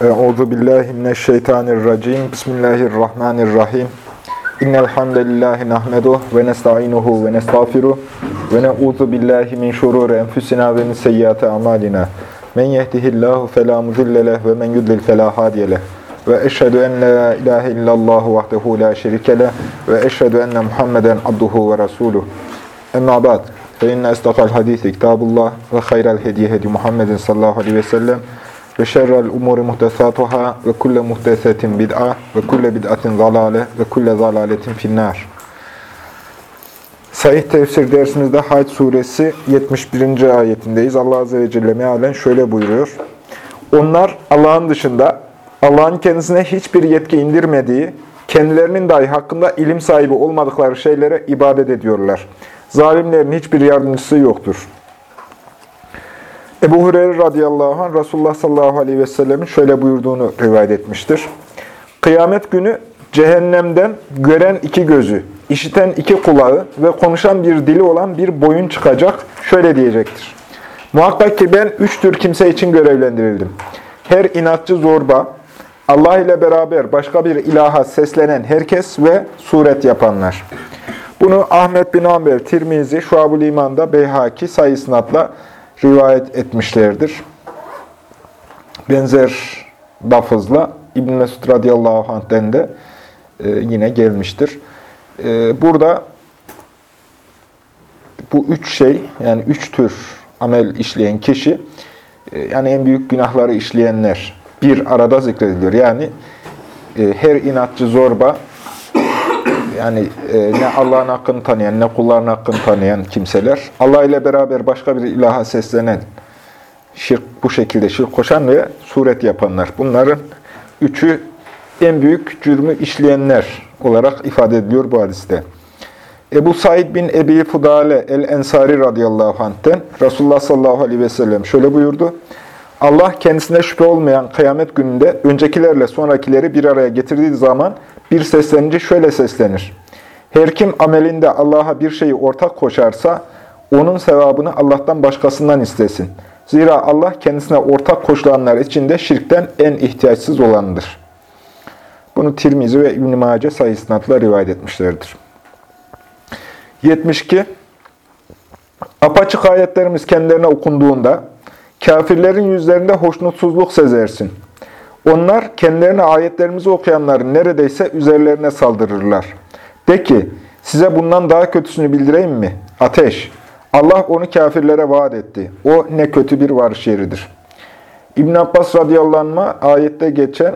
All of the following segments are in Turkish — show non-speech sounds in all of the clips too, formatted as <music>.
Euzu billahi mineşşeytanirracim. Bismillahirrahmanirrahim. İnnel hamdelellahi nahmeduhu ve nestainuhu ve nestağfiruh ve na'udzu billahi min şururi enfusina ve min seyyiati amalina. Men yehdihillahu fela mudille leh ve men yudlil fela hadiye. Ve eşhedü en la ilahe illallah vahdehu la şerike ve eşhedü enne Muhammeden abduhu ve resuluh. Emma ba'd. Fe inne istakal hadisi kitabullah ve hayral hediye hedi Muhammedin sallallahu aleyhi ve sellem ve şerrel umuri muhtesatuhâ ve kulle muhtesetin bid'a ve kulle bid'atin zalale ve kulle zalaletin finnâr. Sahih tefsir dersimizde Hac suresi 71. ayetindeyiz. Allah Azze ve Celle mealen şöyle buyuruyor. Onlar Allah'ın dışında Allah'ın kendisine hiçbir yetki indirmediği, kendilerinin dahi hakkında ilim sahibi olmadıkları şeylere ibadet ediyorlar. Zalimlerin hiçbir yardımcısı yoktur. Ebu Hureyre radıyallahu anh Resulullah sallallahu aleyhi ve sellemin şöyle buyurduğunu rivayet etmiştir. Kıyamet günü cehennemden gören iki gözü, işiten iki kulağı ve konuşan bir dili olan bir boyun çıkacak, şöyle diyecektir. Muhakkak ki ben üç tür kimse için görevlendirildim. Her inatçı zorba, Allah ile beraber başka bir ilaha seslenen herkes ve suret yapanlar. Bunu Ahmet bin Amber, Tirmizi, Şuab-ül İman'da Beyhaki sayısınatla rivayet etmişlerdir. Benzer lafızla İbn Mesud radıyallahu anh'den de e, yine gelmiştir. E, burada bu üç şey, yani üç tür amel işleyen kişi, e, yani en büyük günahları işleyenler bir arada zikrediliyor. Yani e, her inatçı zorba, yani e, ne Allah'ın hakkını tanıyan, ne kulların hakkını tanıyan kimseler, Allah ile beraber başka bir ilaha seslenen, şirk bu şekilde şirk koşan ve suret yapanlar. Bunların üçü en büyük cürmü işleyenler olarak ifade ediliyor bu hadiste. Ebu Said bin Ebi Fudale el-Ensari radıyallahu anh'ten Resulullah sallallahu aleyhi ve sellem şöyle buyurdu. Allah kendisine şüphe olmayan kıyamet gününde öncekilerle sonrakileri bir araya getirdiği zaman bir seslenince şöyle seslenir. Her kim amelinde Allah'a bir şeyi ortak koşarsa onun sevabını Allah'tan başkasından istesin. Zira Allah kendisine ortak koşulanlar içinde şirkten en ihtiyaçsız olanıdır. Bunu Tirmizi ve İbn-i Mace rivayet etmişlerdir. 72. Apaçık ayetlerimiz kendilerine okunduğunda kafirlerin yüzlerinde hoşnutsuzluk sezersin. Onlar kendilerine ayetlerimizi okuyanların neredeyse üzerlerine saldırırlar. De ki, size bundan daha kötüsünü bildireyim mi? Ateş. Allah onu kafirlere vaat etti. O ne kötü bir varış yeridir. İbn Abbas radıyallahu anh, ayette geçen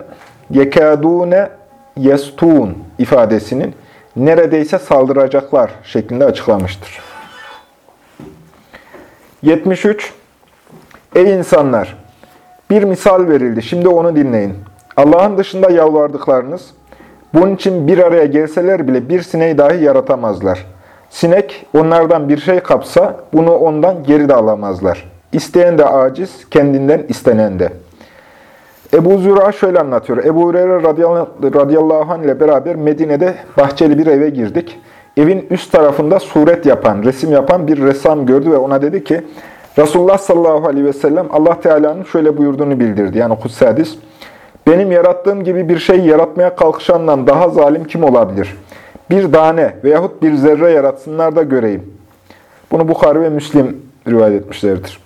yekadune yestun ifadesinin neredeyse saldıracaklar şeklinde açıklamıştır. 73. Ey insanlar! Bir misal verildi. Şimdi onu dinleyin. Allah'ın dışında yalvardıklarınız, bunun için bir araya gelseler bile bir sineği dahi yaratamazlar. Sinek onlardan bir şey kapsa bunu ondan geri de alamazlar. İsteyen de aciz, kendinden istenen de. Ebu Züra şöyle anlatıyor. Ebu Hureyre radıyallahu anh ile beraber Medine'de bahçeli bir eve girdik. Evin üst tarafında suret yapan, resim yapan bir ressam gördü ve ona dedi ki, Resulullah sallallahu aleyhi ve sellem Allah Teala'nın şöyle buyurduğunu bildirdi. Yani kutsi hadis. Benim yarattığım gibi bir şey yaratmaya kalkışandan daha zalim kim olabilir? Bir tane veyahut bir zerre yaratsınlar da göreyim. Bunu Bukhari ve Müslim rivayet etmişlerdir.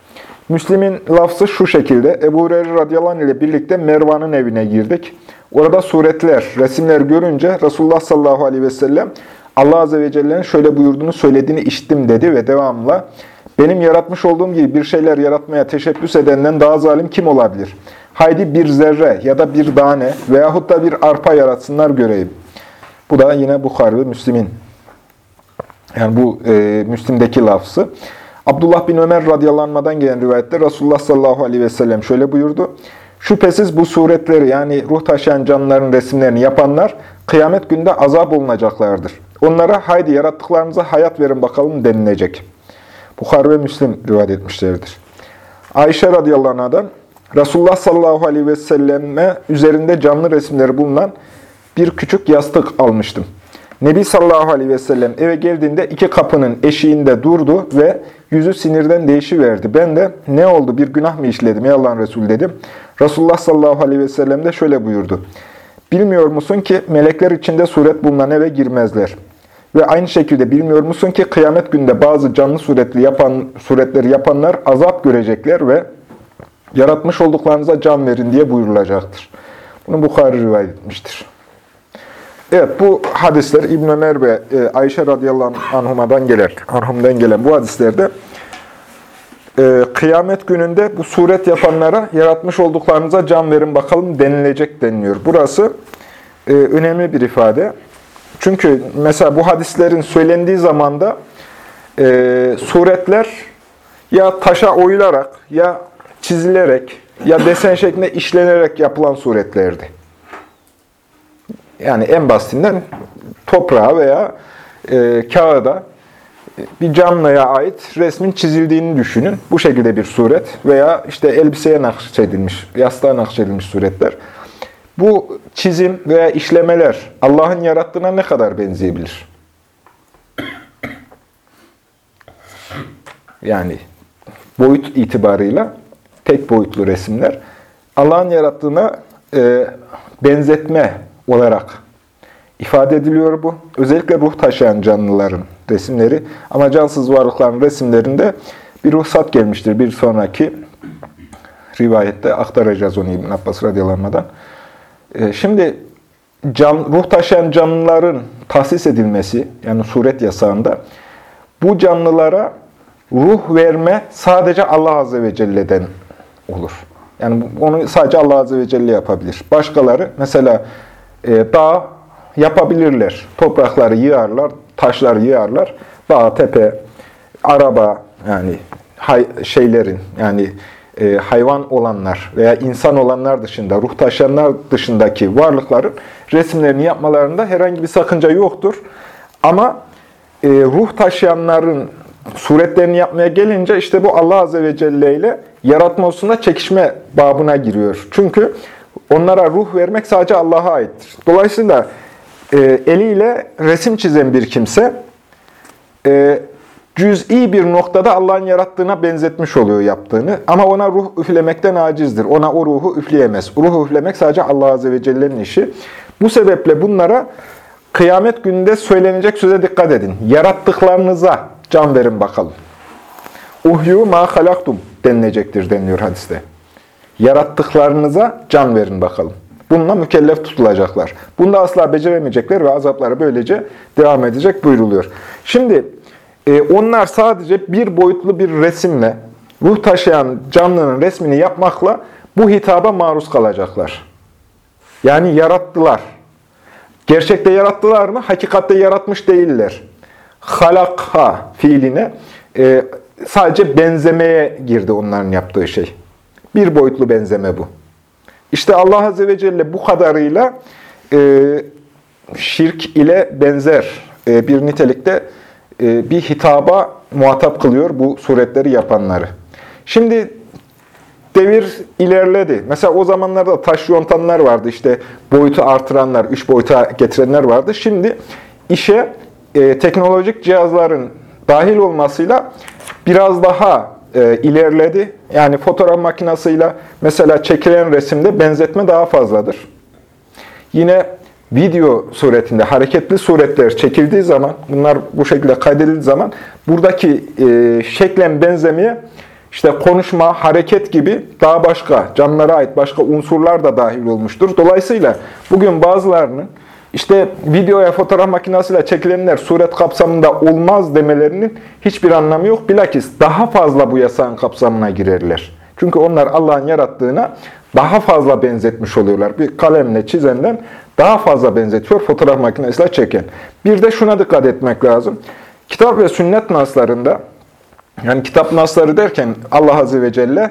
Müslim'in lafzı şu şekilde. Ebu Hureyre radıyallahu ile birlikte Mervan'ın evine girdik. Orada suretler, resimler görünce Resulullah sallallahu aleyhi ve sellem Allah azze ve celle'nin şöyle buyurduğunu söylediğini işittim dedi ve devamla benim yaratmış olduğum gibi bir şeyler yaratmaya teşebbüs edenden daha zalim kim olabilir? Haydi bir zerre ya da bir tane veyahut da bir arpa yaratsınlar göreyim. Bu da yine Bukhari ve Müslim'in. Yani bu e, Müslim'deki lafzı. Abdullah bin Ömer radyalanmadan gelen rivayette Resulullah sallallahu aleyhi ve sellem şöyle buyurdu. Şüphesiz bu suretleri yani ruh taşıyan canlıların resimlerini yapanlar kıyamet günde azap olunacaklardır. Onlara haydi yarattıklarınıza hayat verin bakalım denilecek. Bukhari ve Müslim rivayet etmişlerdir. Ayşe radıyallahu anh'dan Resulullah sallallahu aleyhi ve selleme üzerinde canlı resimleri bulunan bir küçük yastık almıştım. Nebi sallallahu aleyhi ve sellem eve geldiğinde iki kapının eşiğinde durdu ve yüzü sinirden değişiverdi. Ben de ne oldu bir günah mı işledim ey Allah'ın Resulü dedim. Resulullah sallallahu aleyhi ve sellem de şöyle buyurdu. Bilmiyor musun ki melekler içinde suret bulunan eve girmezler. Ve aynı şekilde bilmiyor musun ki kıyamet günde bazı canlı suretli yapan suretleri yapanlar azap görecekler ve yaratmış olduklarınıza can verin diye buyurulacaktır. Bunu Bukhari rivayet etmiştir. Evet bu hadisler İbn Ömer ve e, Ayşe radıyallahu anhuma'dan gelen, anhumdan gelen bu hadislerde e, kıyamet gününde bu suret yapanlara yaratmış olduklarınıza can verin bakalım denilecek deniliyor. Burası e, önemli bir ifade. Çünkü mesela bu hadislerin söylendiği zamanda e, suretler ya taşa oyularak ya çizilerek ya desen şeklinde işlenerek yapılan suretlerdi. Yani en basitinden toprağa veya e, kağıda bir canlıya ait resmin çizildiğini düşünün. Bu şekilde bir suret veya işte elbiseye nakşedilmiş, yastığa nakşedilmiş suretler. Bu çizim veya işlemeler Allah'ın yarattığına ne kadar benzeyebilir? Yani boyut itibarıyla tek boyutlu resimler Allah'ın yarattığına e, benzetme olarak ifade ediliyor bu. Özellikle ruh taşıyan canlıların resimleri ama cansız varlıkların resimlerinde bir ruhsat gelmiştir. Bir sonraki rivayette aktaracağız onu İbn Abbas radıyallahu ee, Şimdi can, ruh taşıyan canlıların tahsis edilmesi, yani suret yasağında, bu canlılara ruh verme sadece Allah Azze ve Celle'den olur. Yani onu sadece Allah Azze ve Celle yapabilir. Başkaları mesela e, dağ yapabilirler. Toprakları yığarlar, taşları yığarlar. Dağ, tepe, araba yani hay, şeylerin yani e, hayvan olanlar veya insan olanlar dışında, ruh taşıyanlar dışındaki varlıkların resimlerini yapmalarında herhangi bir sakınca yoktur. Ama e, ruh taşıyanların suretlerini yapmaya gelince işte bu Allah Azze ve Celle ile yaratma hususunda çekişme babına giriyor. Çünkü onlara ruh vermek sadece Allah'a aittir. Dolayısıyla e, eliyle resim çizen bir kimse e, cüz'i bir noktada Allah'ın yarattığına benzetmiş oluyor yaptığını. Ama ona ruh üflemekten acizdir. Ona o ruhu üfleyemez. Ruhu üflemek sadece Allah Azze ve Celle'nin işi. Bu sebeple bunlara kıyamet gününde söylenecek söze dikkat edin. Yarattıklarınıza can verin bakalım. Uhyu ma halaktum denilecektir deniliyor hadiste. Yarattıklarınıza can verin bakalım. Bununla mükellef tutulacaklar. Bunu da asla beceremeyecekler ve azapları böylece devam edecek buyruluyor. Şimdi e, onlar sadece bir boyutlu bir resimle, ruh taşıyan canlının resmini yapmakla bu hitaba maruz kalacaklar. Yani yarattılar. Gerçekte yarattılar mı? Hakikatte yaratmış değiller. Halakha fiiline e, sadece benzemeye girdi onların yaptığı şey. Bir boyutlu benzeme bu. İşte Allah Azze ve Celle bu kadarıyla e, şirk ile benzer e, bir nitelikte bir hitaba muhatap kılıyor bu suretleri yapanları. Şimdi devir ilerledi. Mesela o zamanlarda taş yontanlar vardı. İşte boyutu artıranlar, üç boyuta getirenler vardı. Şimdi işe e, teknolojik cihazların dahil olmasıyla biraz daha e, ilerledi. Yani fotoğraf makinasıyla mesela çekilen resimde benzetme daha fazladır. Yine video suretinde hareketli suretler çekildiği zaman, bunlar bu şekilde kaydedildiği zaman buradaki e, şeklen benzemeye işte konuşma, hareket gibi daha başka, canlılara ait başka unsurlar da dahil olmuştur. Dolayısıyla bugün bazılarının işte videoya fotoğraf makinesiyle çekilenler suret kapsamında olmaz demelerinin hiçbir anlamı yok. Bilakis daha fazla bu yasağın kapsamına girerler. Çünkü onlar Allah'ın yarattığına daha fazla benzetmiş oluyorlar. Bir kalemle çizenden daha fazla benzetiyor fotoğraf makinesiyle çeken. Bir de şuna dikkat etmek lazım. Kitap ve sünnet naslarında, yani kitap nasları derken Allah Azze ve Celle,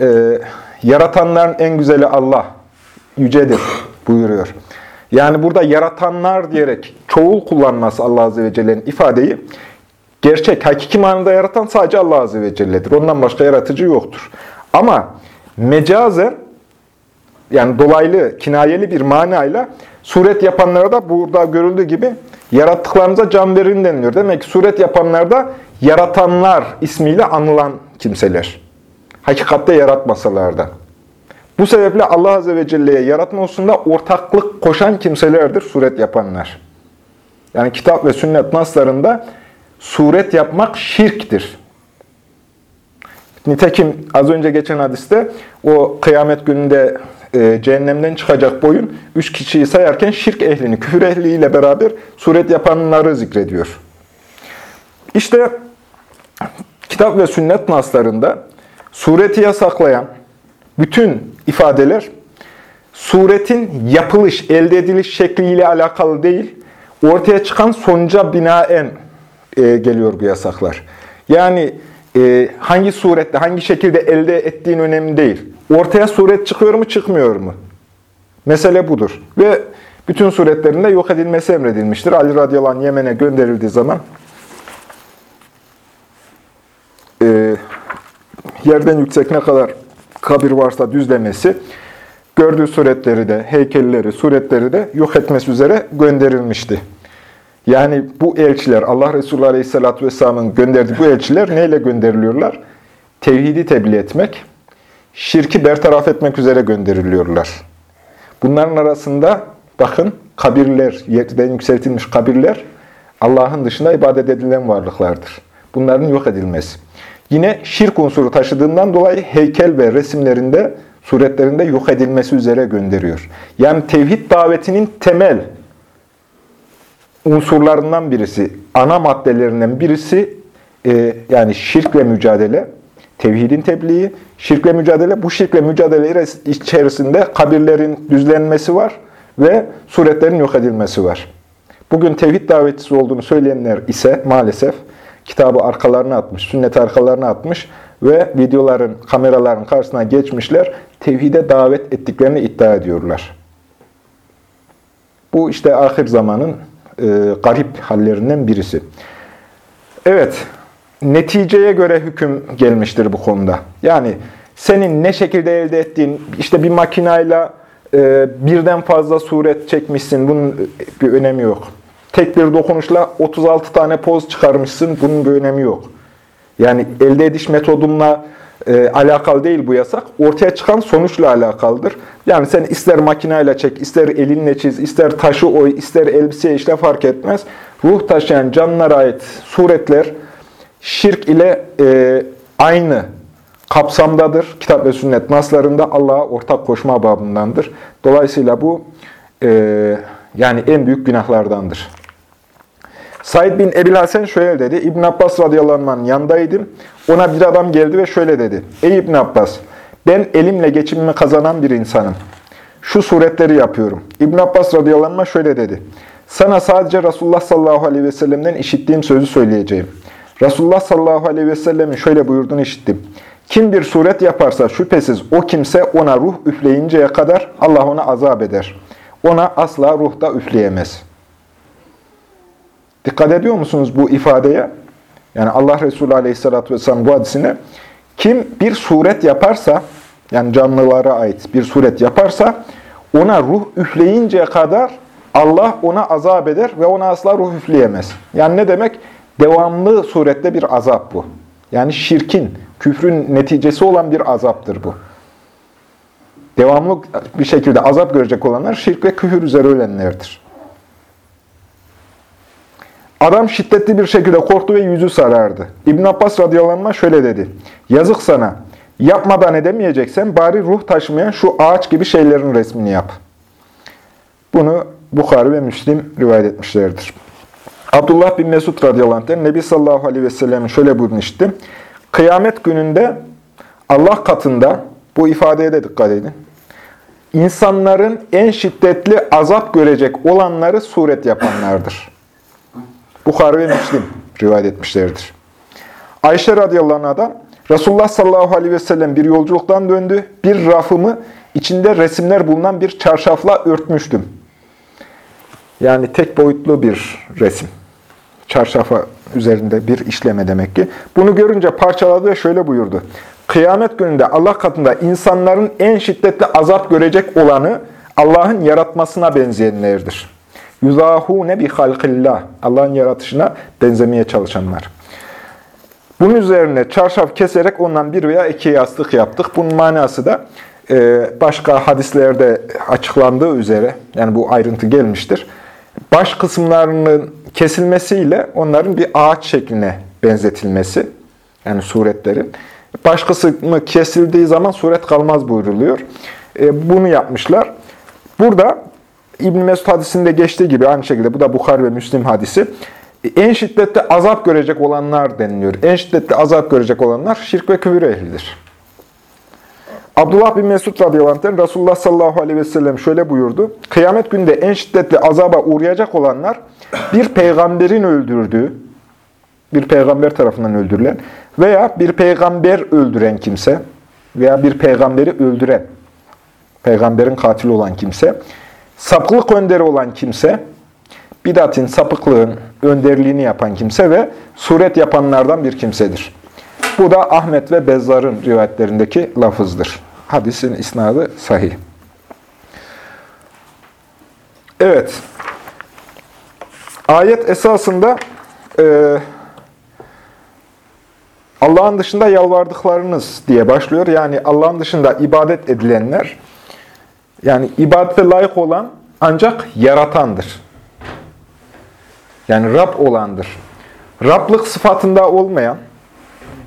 e, yaratanların en güzeli Allah, yücedir buyuruyor. Yani burada yaratanlar diyerek çoğul kullanması Allah Azze ve Celle'nin ifadeyi, gerçek, hakiki manada yaratan sadece Allah Azze ve Celle'dir. Ondan başka yaratıcı yoktur. Ama mecazen, yani dolaylı, kinayeli bir manayla suret yapanlara da burada görüldüğü gibi yarattıklarınıza can verin deniliyor. Demek ki suret yapanlar da yaratanlar ismiyle anılan kimseler. Hakikatte yaratmasalar da. Bu sebeple Allah Azze ve Celle'ye yaratma hususunda ortaklık koşan kimselerdir suret yapanlar. Yani kitap ve sünnet naslarında suret yapmak şirktir. Nitekim az önce geçen hadiste o kıyamet gününde e, cehennemden çıkacak boyun üç kişiyi sayarken şirk ehlini, küfür ehliyle beraber suret yapanları zikrediyor. İşte kitap ve sünnet naslarında sureti yasaklayan bütün ifadeler suretin yapılış, elde ediliş şekliyle alakalı değil, ortaya çıkan sonuca binaen e, geliyor bu yasaklar. Yani e, hangi surette, hangi şekilde elde ettiğin önemli değil. Ortaya suret çıkıyor mu, çıkmıyor mu? Mesele budur. Ve bütün suretlerinde yok edilmesi emredilmiştir. Ali radıyallahu anh Yemen'e gönderildiği zaman e, yerden yüksek ne kadar kabir varsa düzlemesi, gördüğü suretleri de, heykelleri, suretleri de yok etmesi üzere gönderilmişti. Yani bu elçiler, Allah Resulü Aleyhisselatü Vesselam'ın gönderdiği bu elçiler neyle gönderiliyorlar? Tevhidi tebliğ etmek, şirki bertaraf etmek üzere gönderiliyorlar. Bunların arasında bakın kabirler, yerden yükseltilmiş kabirler Allah'ın dışında ibadet edilen varlıklardır. Bunların yok edilmesi. Yine şirk unsuru taşıdığından dolayı heykel ve resimlerinde, suretlerinde yok edilmesi üzere gönderiyor. Yani tevhid davetinin temel unsurlarından birisi, ana maddelerinden birisi e, yani şirkle mücadele, tevhidin tebliği, şirkle mücadele. Bu şirkle mücadele içerisinde kabirlerin düzlenmesi var ve suretlerin yok edilmesi var. Bugün tevhid davetçisi olduğunu söyleyenler ise maalesef kitabı arkalarına atmış, sünneti arkalarına atmış ve videoların, kameraların karşısına geçmişler, tevhide davet ettiklerini iddia ediyorlar. Bu işte ahir zamanın e, garip hallerinden birisi. Evet, neticeye göre hüküm gelmiştir bu konuda. Yani senin ne şekilde elde ettiğin, işte bir makinayla e, birden fazla suret çekmişsin, bunun bir önemi yok. Tek bir dokunuşla 36 tane poz çıkarmışsın, bunun bir önemi yok. Yani elde ediş metodumla e, alakalı değil bu yasak. Ortaya çıkan sonuçla alakalıdır. Yani sen ister makineyle çek, ister elinle çiz, ister taşı oy, ister elbiseye işte fark etmez. Ruh taşıyan canlılara ait suretler şirk ile e, aynı kapsamdadır. Kitap ve sünnet naslarında Allah'a ortak koşma babındandır. Dolayısıyla bu e, yani en büyük günahlardandır. Said bin Ebil Hasan şöyle dedi. İbn Abbas radıyallahu anh'ın yanındaydım. Ona bir adam geldi ve şöyle dedi. Ey İbn Abbas, ben elimle geçimimi kazanan bir insanım. Şu suretleri yapıyorum. İbn Abbas radıyallahu anh şöyle dedi. Sana sadece Resulullah sallallahu aleyhi ve sellem'den işittiğim sözü söyleyeceğim. Resulullah sallallahu aleyhi ve sellemin şöyle buyurduğunu işittim. Kim bir suret yaparsa şüphesiz o kimse ona ruh üfleyinceye kadar Allah ona azap eder. Ona asla ruhta üfleyemez.'' Dikkat ediyor musunuz bu ifadeye? Yani Allah Resulü Aleyhisselatü Vesselam bu hadisine kim bir suret yaparsa, yani canlılara ait bir suret yaparsa, ona ruh üfleyinceye kadar Allah ona azap eder ve ona asla ruh üfleyemez. Yani ne demek? Devamlı surette bir azap bu. Yani şirkin, küfrün neticesi olan bir azaptır bu. Devamlı bir şekilde azap görecek olanlar şirk ve küfür üzere ölenlerdir. Adam şiddetli bir şekilde korktu ve yüzü sarardı. İbn Abbas radıyallahu şöyle dedi. Yazık sana. Yapmadan edemeyeceksen bari ruh taşımayan şu ağaç gibi şeylerin resmini yap. Bunu Bukhari ve Müslim rivayet etmişlerdir. Abdullah bin Mesud radıyallahu anh'den Nebi sallallahu aleyhi ve sellem'in şöyle buyurmuştu. Kıyamet gününde Allah katında, bu ifadeye de dikkat edin, insanların en şiddetli azap görecek olanları suret yapanlardır. Bukhari ve Müslim rivayet etmişlerdir. Ayşe radıyallahu anh'dan Resulullah sallallahu aleyhi ve sellem bir yolculuktan döndü. Bir rafımı içinde resimler bulunan bir çarşafla örtmüştüm. Yani tek boyutlu bir resim. Çarşafa üzerinde bir işleme demek ki. Bunu görünce parçaladı ve şöyle buyurdu. Kıyamet gününde Allah katında insanların en şiddetli azap görecek olanı Allah'ın yaratmasına benzeyenlerdir. Yuzahune bi halkillah. Allah'ın yaratışına benzemeye çalışanlar. Bunun üzerine çarşaf keserek ondan bir veya iki yastık yaptık. Bunun manası da e, başka hadislerde açıklandığı üzere, yani bu ayrıntı gelmiştir. Baş kısımlarının kesilmesiyle onların bir ağaç şekline benzetilmesi, yani suretlerin. Baş kısmı kesildiği zaman suret kalmaz buyruluyor. E, bunu yapmışlar. Burada İbn Mesud hadisinde geçtiği gibi aynı şekilde bu da Bukhari ve Müslim hadisi. En şiddetli azap görecek olanlar deniliyor. En şiddetli azap görecek olanlar şirk ve küfür ehlidir. Abdullah bin Mesud radıyallahu Resulullah sallallahu aleyhi ve sellem şöyle buyurdu. Kıyamet günde en şiddetli azaba uğrayacak olanlar bir peygamberin öldürdüğü, bir peygamber tarafından öldürülen veya bir peygamber öldüren kimse veya bir peygamberi öldüren, peygamberin katili olan kimse, sapıklık önderi olan kimse, bidatin, sapıklığın önderliğini yapan kimse ve suret yapanlardan bir kimsedir. Bu da Ahmet ve Bezzar'ın rivayetlerindeki lafızdır. Hadisin isnadı sahih. Evet. Ayet esasında e, Allah'ın dışında yalvardıklarınız diye başlıyor. Yani Allah'ın dışında ibadet edilenler, yani ibadete layık olan ancak yaratandır. Yani Rab olandır. Rablık sıfatında olmayan,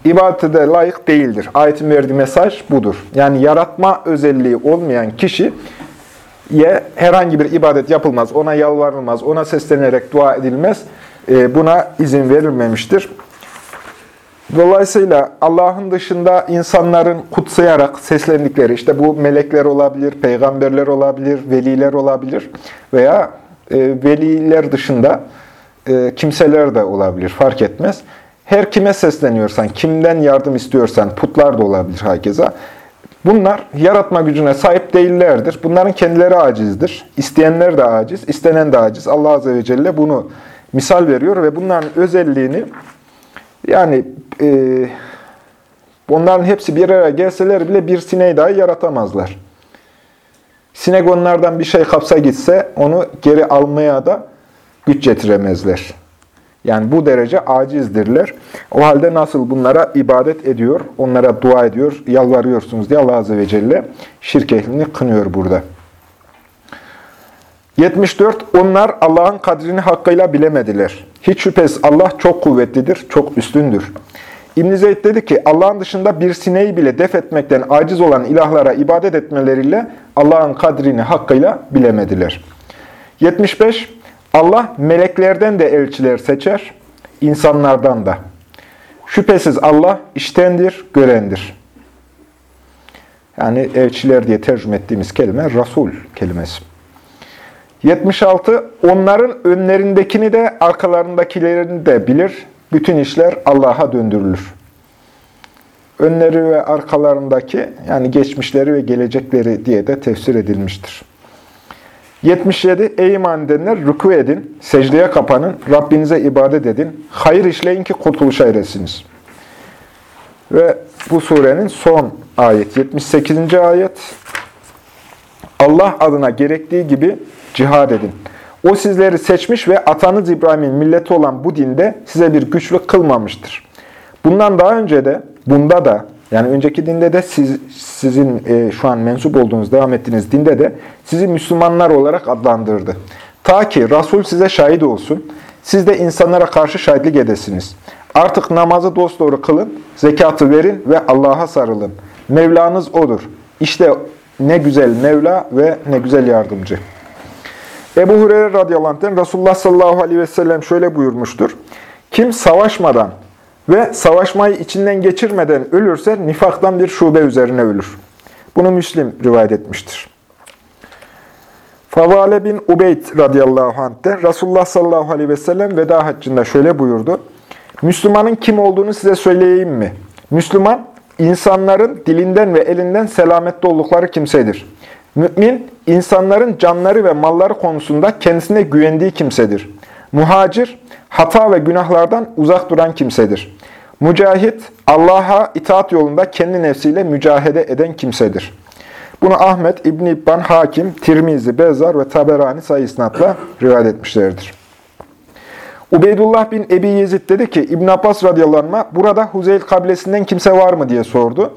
ibadete de layık değildir. Ayetin verdiği mesaj budur. Yani yaratma özelliği olmayan kişiye herhangi bir ibadet yapılmaz, ona yalvarılmaz, ona seslenerek dua edilmez. E, buna izin verilmemiştir. Dolayısıyla Allah'ın dışında insanların kutsayarak seslendikleri, işte bu melekler olabilir, peygamberler olabilir, veliler olabilir veya e, veliler dışında e, kimseler de olabilir, fark etmez. Her kime sesleniyorsan, kimden yardım istiyorsan, putlar da olabilir herkese. Bunlar yaratma gücüne sahip değillerdir. Bunların kendileri acizdir. İsteyenler de aciz, istenen de aciz. Allah Azze ve Celle bunu misal veriyor ve bunların özelliğini yani e, onların hepsi bir araya gelseler bile bir sineği dahi yaratamazlar. Sinek onlardan bir şey kapsa gitse onu geri almaya da güç getiremezler. Yani bu derece acizdirler. O halde nasıl bunlara ibadet ediyor, onlara dua ediyor, yalvarıyorsunuz diye Allah Azze ve Celle şirk ehlini kınıyor burada. 74. Onlar Allah'ın kadrini hakkıyla bilemediler. Hiç şüphesiz Allah çok kuvvetlidir, çok üstündür. İbn Zeyd dedi ki Allah'ın dışında bir sineği bile def etmekten aciz olan ilahlara ibadet etmeleriyle Allah'ın kadrini hakkıyla bilemediler. 75. Allah meleklerden de elçiler seçer, insanlardan da. Şüphesiz Allah iştendir, görendir. Yani elçiler diye tercüme ettiğimiz kelime Rasul kelimesi. 76. Onların önlerindekini de arkalarındakilerini de bilir. Bütün işler Allah'a döndürülür. Önleri ve arkalarındaki yani geçmişleri ve gelecekleri diye de tefsir edilmiştir. 77. Ey iman edenler rükû edin, secdeye kapanın, Rabbinize ibadet edin, hayır işleyin ki kurtuluş eresiniz. Ve bu surenin son ayet, 78. ayet. Allah adına gerektiği gibi cihad edin. O sizleri seçmiş ve atanız İbrahim'in milleti olan bu dinde size bir güçlük kılmamıştır. Bundan daha önce de, bunda da, yani önceki dinde de siz, sizin e, şu an mensup olduğunuz, devam ettiğiniz dinde de sizi Müslümanlar olarak adlandırdı. Ta ki Resul size şahit olsun, siz de insanlara karşı şahitlik edesiniz. Artık namazı dosdoğru kılın, zekatı verin ve Allah'a sarılın. Mevlanız O'dur. İşte ne güzel Mevla ve ne güzel yardımcı. Ebu Hureyre radıyallahu anh'ten Resulullah sallallahu aleyhi ve sellem şöyle buyurmuştur. Kim savaşmadan ve savaşmayı içinden geçirmeden ölürse nifaktan bir şube üzerine ölür. Bunu Müslim rivayet etmiştir. Favale bin Ubeyd radıyallahu anh'te Resulullah sallallahu aleyhi ve sellem veda haccında şöyle buyurdu. Müslümanın kim olduğunu size söyleyeyim mi? Müslüman, insanların dilinden ve elinden selametli oldukları kimsedir. Mümin, insanların canları ve malları konusunda kendisine güvendiği kimsedir. Muhacir, hata ve günahlardan uzak duran kimsedir. Mücahit, Allah'a itaat yolunda kendi nefsiyle mücahede eden kimsedir. Bunu Ahmet, İbn İbban, Hakim, Tirmizi, Bezzar ve Taberani sayı rivayet etmişlerdir. Ubeydullah bin Ebi Yezid dedi ki, İbn Abbas radıyallahu burada Huzeyl kabilesinden kimse var mı diye sordu.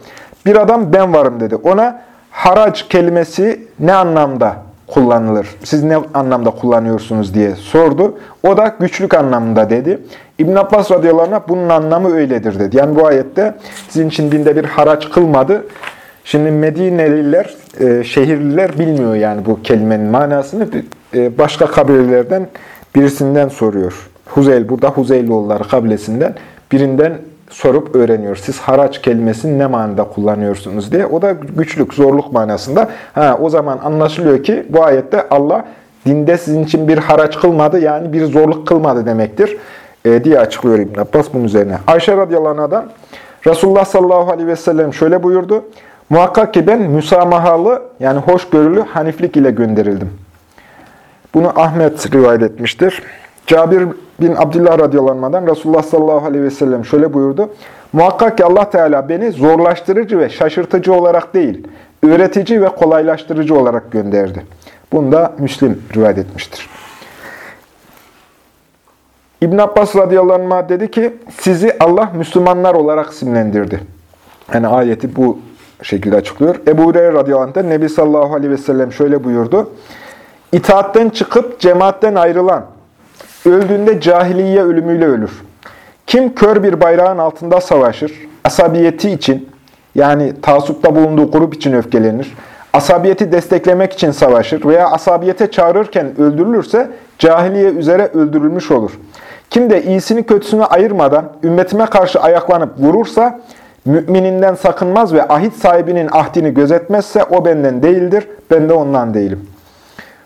Bir adam ben varım dedi. Ona harac kelimesi ne anlamda kullanılır? Siz ne anlamda kullanıyorsunuz diye sordu. O da güçlük anlamında dedi. İbn Abbas radıyallahu bunun anlamı öyledir dedi. Yani bu ayette sizin için dinde bir haraç kılmadı. Şimdi Medineliler, e, şehirliler bilmiyor yani bu kelimenin manasını. E, başka kabilelerden birisinden soruyor. Huzeyl burada Huzeyloğulları kabilesinden birinden sorup öğreniyor. Siz haraç kelimesini ne manada kullanıyorsunuz diye. O da güçlük, zorluk manasında. Ha, o zaman anlaşılıyor ki bu ayette Allah dinde sizin için bir haraç kılmadı yani bir zorluk kılmadı demektir e, diye açıklıyor İbn Abbas bunun üzerine. Ayşe radıyallahu anh'dan Resulullah sallallahu aleyhi ve sellem şöyle buyurdu. Muhakkak ki ben müsamahalı yani hoşgörülü haniflik ile gönderildim. Bunu Ahmet rivayet etmiştir. Cabir bin Abdullah radıyallahu Resulullah sallallahu aleyhi ve sellem şöyle buyurdu. Muhakkak ki Allah Teala beni zorlaştırıcı ve şaşırtıcı olarak değil, öğretici ve kolaylaştırıcı olarak gönderdi. Bunu da Müslim rivayet etmiştir. İbn Abbas radıyallahu anh dedi ki, sizi Allah Müslümanlar olarak isimlendirdi. Yani ayeti bu şekilde açıklıyor. Ebu Hureyre radıyallahu anh'da Nebi sallallahu aleyhi ve sellem şöyle buyurdu. İtaatten çıkıp cemaatten ayrılan, öldüğünde cahiliye ölümüyle ölür. Kim kör bir bayrağın altında savaşır, asabiyeti için, yani tasupta bulunduğu grup için öfkelenir, asabiyeti desteklemek için savaşır veya asabiyete çağırırken öldürülürse cahiliye üzere öldürülmüş olur. Kim de iyisini kötüsünü ayırmadan ümmetime karşı ayaklanıp vurursa, mümininden sakınmaz ve ahit sahibinin ahdini gözetmezse o benden değildir, ben de ondan değilim.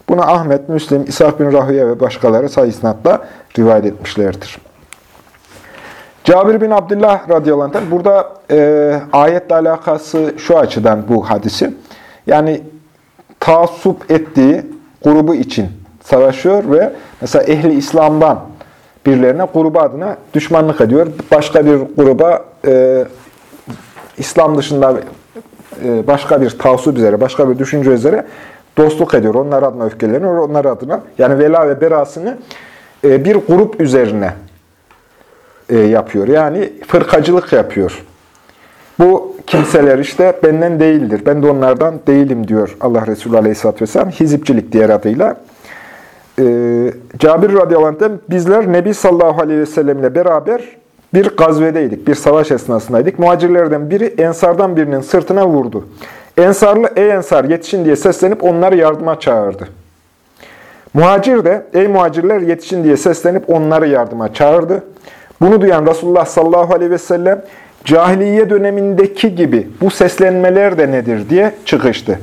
Bunu Ahmet, Müslim, İshak bin Rahüye ve başkaları sayısınatla rivayet etmişlerdir. Cabir bin Abdullah radıyallahu anh, burada e, ayetle alakası şu açıdan bu hadisi. Yani taassup ettiği grubu için savaşıyor ve mesela ehli İslam'dan birilerine grubu adına düşmanlık ediyor. Başka bir gruba e, İslam dışında e, başka bir tavsup üzere, başka bir düşünce üzere dostluk ediyor. Onlar adına öfkeleniyor, onlar adına. Yani vela ve berasını e, bir grup üzerine e, yapıyor. Yani fırkacılık yapıyor. Bu kimseler işte benden değildir. Ben de onlardan değilim diyor Allah Resulü Aleyhisselatü Vesselam. Hizipçilik diğer adıyla. Ee, Cabir radıyallahu bizler Nebi sallallahu aleyhi ve sellem ile beraber bir gazvedeydik, bir savaş esnasındaydık. Muhacirlerden biri Ensardan birinin sırtına vurdu. Ensarlı, ey Ensar yetişin diye seslenip onları yardıma çağırdı. Muhacir de, ey muhacirler yetişin diye seslenip onları yardıma çağırdı. Bunu duyan Resulullah sallallahu aleyhi ve sellem, cahiliye dönemindeki gibi bu seslenmeler de nedir diye çıkıştı.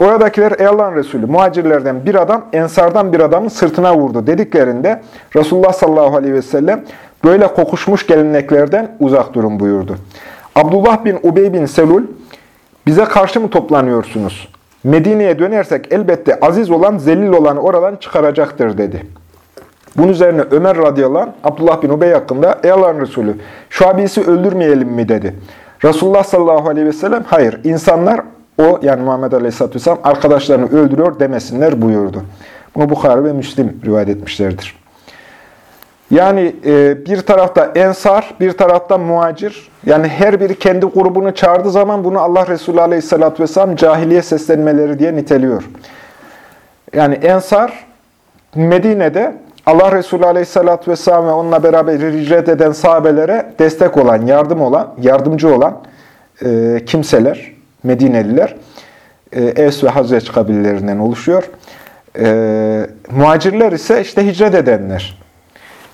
Oradakiler ey Allah'ın Resulü muhacirlerden bir adam ensardan bir adamın sırtına vurdu dediklerinde Resulullah sallallahu aleyhi ve sellem böyle kokuşmuş geleneklerden uzak durun buyurdu. Abdullah bin Ubey bin Selul bize karşı mı toplanıyorsunuz? Medine'ye dönersek elbette aziz olan, zelil olanı oradan çıkaracaktır dedi. Bunun üzerine Ömer radıyallahu anh, Abdullah bin Ubey hakkında, ey Allah'ın Resulü, şu abisi öldürmeyelim mi dedi. Resulullah sallallahu aleyhi ve sellem, hayır, insanlar o, yani Muhammed aleyhisselatü vesselam, arkadaşlarını öldürüyor demesinler buyurdu. Bunu Bukhara ve Müslim rivayet etmişlerdir. Yani e, bir tarafta ensar, bir tarafta muacir. Yani her biri kendi grubunu çağırdığı zaman bunu Allah Resulü Aleyhisselatü Vesselam cahiliye seslenmeleri diye niteliyor. Yani ensar Medine'de Allah Resulü Aleyhisselatü Vesselam ve onunla beraber hicret eden sahabelere destek olan, yardım olan, yardımcı olan e, kimseler, Medineliler, e, Evs ve Hazreç kabilelerinden oluşuyor. E, muacirler ise işte hicret edenler.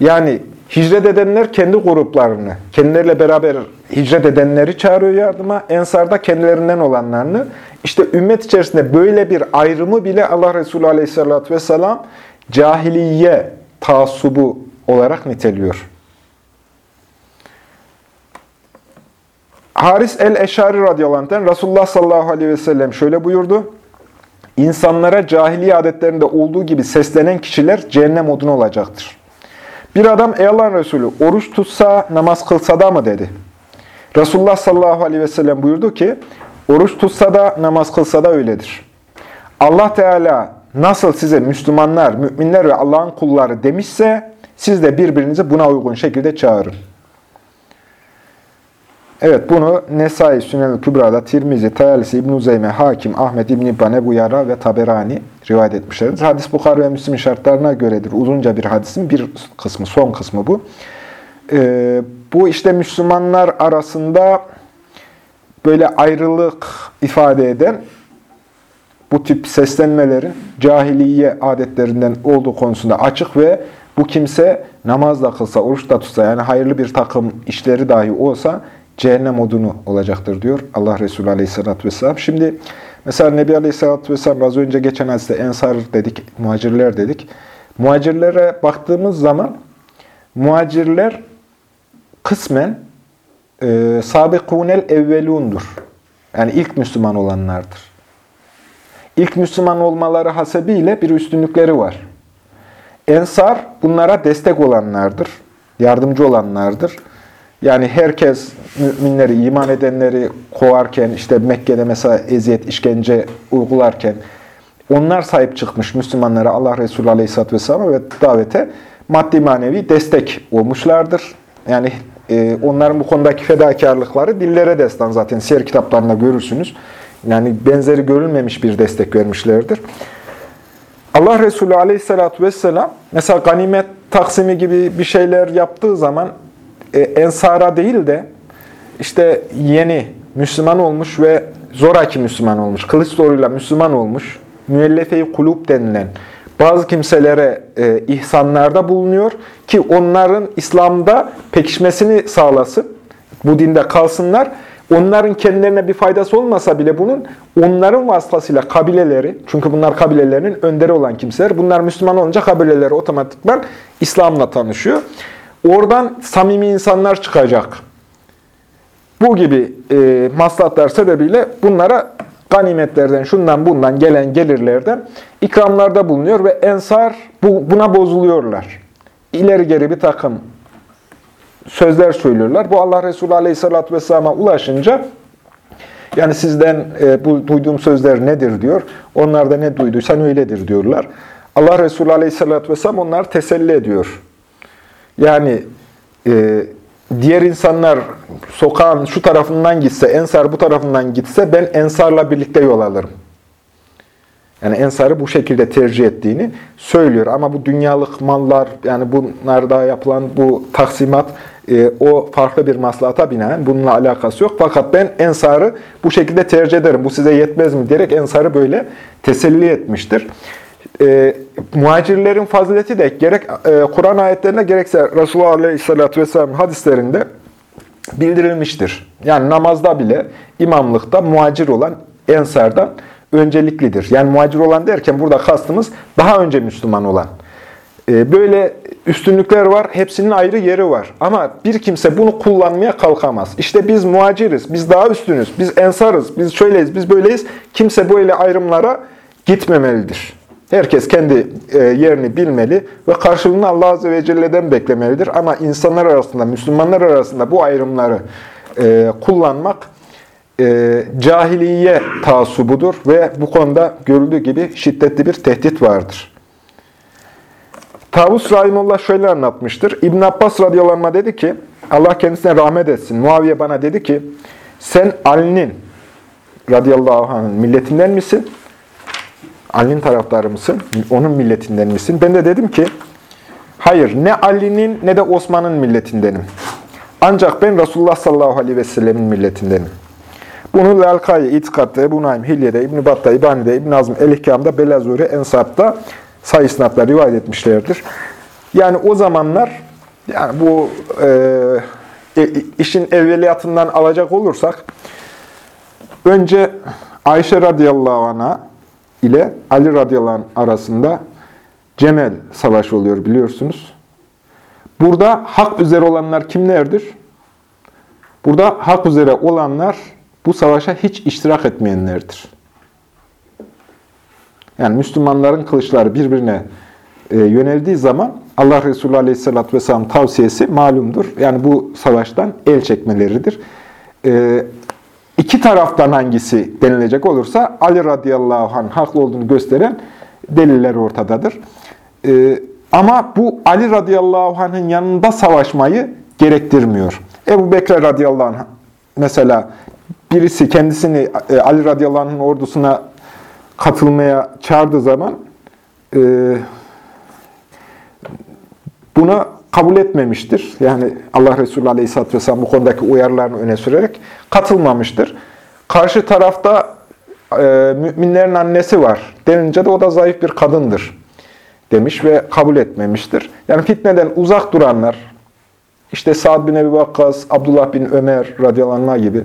Yani hicret edenler kendi gruplarını, kendileriyle beraber hicret edenleri çağırıyor yardıma. Ensar da kendilerinden olanlarını. İşte ümmet içerisinde böyle bir ayrımı bile Allah Resulü Aleyhisselatü Vesselam cahiliye taassubu olarak niteliyor. Haris el-Eşari radıyallahu anh'ten Resulullah sallallahu aleyhi ve sellem şöyle buyurdu. İnsanlara cahiliye adetlerinde olduğu gibi seslenen kişiler cehennem odunu olacaktır. Bir adam ey Allah'ın Resulü oruç tutsa namaz kılsa da mı dedi. Resulullah sallallahu aleyhi ve sellem buyurdu ki Oruç tutsa da namaz kılsa da öyledir. Allah Teala nasıl size Müslümanlar, müminler ve Allah'ın kulları demişse siz de birbirinizi buna uygun şekilde çağırın. Evet bunu Nesai, Sünel Kübra'da, Tirmizi, Tayalisi, İbn-i Zeyme, Hakim, Ahmet İbn-i İbban, Ebu Yara ve Taberani rivayet etmişlerdir. Hadis Bukhara ve Müslim şartlarına göredir. Uzunca bir hadisin bir kısmı, son kısmı bu. Ee, bu işte Müslümanlar arasında böyle ayrılık ifade eden bu tip seslenmelerin cahiliye adetlerinden olduğu konusunda açık ve bu kimse namaz da kılsa, oruç da tutsa yani hayırlı bir takım işleri dahi olsa cehennem odunu olacaktır diyor Allah Resulü Aleyhisselatü Vesselam. Şimdi mesela Nebi Aleyhisselatü Vesselam az önce geçen hadiste ensar dedik, muhacirler dedik. Muhacirlere baktığımız zaman muhacirler kısmen e, sabikunel evvelundur. Yani ilk Müslüman olanlardır. İlk Müslüman olmaları hasebiyle bir üstünlükleri var. Ensar bunlara destek olanlardır, yardımcı olanlardır. Yani herkes müminleri, iman edenleri kovarken, işte Mekke'de mesela eziyet, işkence uygularken, onlar sahip çıkmış Müslümanlara Allah Resulü Aleyhisselatü Vesselam ve davete maddi manevi destek olmuşlardır. Yani e, onların bu konudaki fedakarlıkları dillere destan zaten siyer kitaplarında görürsünüz. Yani benzeri görülmemiş bir destek vermişlerdir. Allah Resulü Aleyhisselatü Vesselam mesela ganimet taksimi gibi bir şeyler yaptığı zaman e, ensara değil de işte yeni Müslüman olmuş ve zoraki Müslüman olmuş, kılıç zoruyla Müslüman olmuş, müellefe-i kulüp denilen bazı kimselere e, ihsanlarda bulunuyor ki onların İslam'da pekişmesini sağlasın, bu dinde kalsınlar. Onların kendilerine bir faydası olmasa bile bunun onların vasıtasıyla kabileleri, çünkü bunlar kabilelerinin önderi olan kimseler, bunlar Müslüman olunca kabileleri otomatikman İslam'la tanışıyor. Oradan samimi insanlar çıkacak. Bu gibi e, maslahatlar sebebiyle bunlara ganimetlerden, şundan bundan gelen gelirlerden ikramlarda bulunuyor ve ensar bu, buna bozuluyorlar. İleri geri bir takım sözler söylüyorlar. Bu Allah Resulü Aleyhisselatü Vesselam'a ulaşınca yani sizden e, bu duyduğum sözler nedir diyor. Onlar da ne duyduysan öyledir diyorlar. Allah Resulü Aleyhisselatü Vesselam onları teselli ediyor. Yani e, diğer insanlar sokağın şu tarafından gitse, Ensar bu tarafından gitse ben Ensar'la birlikte yol alırım. Yani Ensar'ı bu şekilde tercih ettiğini söylüyor. Ama bu dünyalık mallar, yani bunlarda yapılan bu taksimat, e, o farklı bir maslahata binaen bununla alakası yok. Fakat ben Ensar'ı bu şekilde tercih ederim. Bu size yetmez mi diyerek Ensar'ı böyle teselli etmiştir. E, muhacirlerin fazileti de gerek e, Kur'an ayetlerinde gerekse Resulullah Aleyhisselatü Vesselam hadislerinde bildirilmiştir. Yani namazda bile imamlıkta muhacir olan ensardan önceliklidir. Yani muhacir olan derken burada kastımız daha önce Müslüman olan. E, böyle üstünlükler var, hepsinin ayrı yeri var. Ama bir kimse bunu kullanmaya kalkamaz. İşte biz muhaciriz, biz daha üstünüz, biz ensarız, biz şöyleyiz, biz böyleyiz. Kimse böyle ayrımlara gitmemelidir. Herkes kendi e, yerini bilmeli ve karşılığını Allah Azze ve Celle'den beklemelidir. Ama insanlar arasında, Müslümanlar arasında bu ayrımları e, kullanmak e, cahiliye taasubudur ve bu konuda görüldüğü gibi şiddetli bir tehdit vardır. Tavus Rahimullah şöyle anlatmıştır. İbn Abbas radıyallahu dedi ki, Allah kendisine rahmet etsin. Muaviye bana dedi ki, sen Ali'nin radıyallahu anh'ın milletinden misin? Ali'nin taraftarı mısın? Onun milletinden misin? Ben de dedim ki, hayır ne Ali'nin ne de Osman'ın milletindenim. Ancak ben Resulullah sallallahu aleyhi ve sellemin milletindenim. Bunu Lalkai, İtikad'da, Ebu Naim, Hilye'de, İbn-i Battah, İbani'de, İbn-i Azm, El-İhkam'da, Belazuri, Ensab'da sayı sınavlar rivayet etmişlerdir. Yani o zamanlar yani bu e, işin evveliyatından alacak olursak önce Ayşe radıyallahu anh'a ile Ali radıyallahu arasında Cemel savaşı oluyor biliyorsunuz. Burada hak üzere olanlar kimlerdir? Burada hak üzere olanlar bu savaşa hiç iştirak etmeyenlerdir. Yani Müslümanların kılıçları birbirine e, yöneldiği zaman Allah Resulü Aleyhisselatü Vesselam tavsiyesi malumdur. Yani bu savaştan el çekmeleridir. E, iki taraftan hangisi denilecek olursa Ali radıyallahu anh haklı olduğunu gösteren deliller ortadadır. Ee, ama bu Ali radıyallahu anh'ın yanında savaşmayı gerektirmiyor. Ebu Bekir radıyallahu anh mesela birisi kendisini e, Ali radıyallahu anh'ın ordusuna katılmaya çağırdığı zaman e, buna kabul etmemiştir. Yani Allah Resulü Aleyhisselatü Vesselam bu konudaki uyarılarını öne sürerek katılmamıştır. Karşı tarafta e, müminlerin annesi var denince de o da zayıf bir kadındır demiş ve kabul etmemiştir. Yani fitneden uzak duranlar, işte Sa'd bin Ebi Vakkas, Abdullah bin Ömer radıyallahu anh gibi